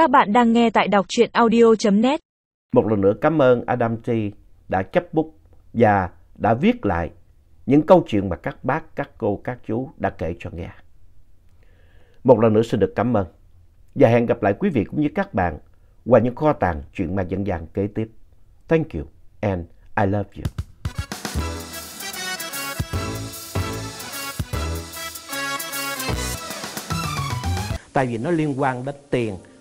Các bạn đang nghe tại đọc truyện audio.net. Một lần nữa cảm ơn Adam T đã chấp bút và đã viết lại những câu chuyện mà các bác, các cô, các chú đã kể cho nghe. Một lần nữa xin được cảm ơn và hẹn gặp lại quý vị cũng như các bạn qua những kho tàng chuyện ma dân gian kế tiếp. Thank you and I love you. Tại vì nó liên quan đến tiền,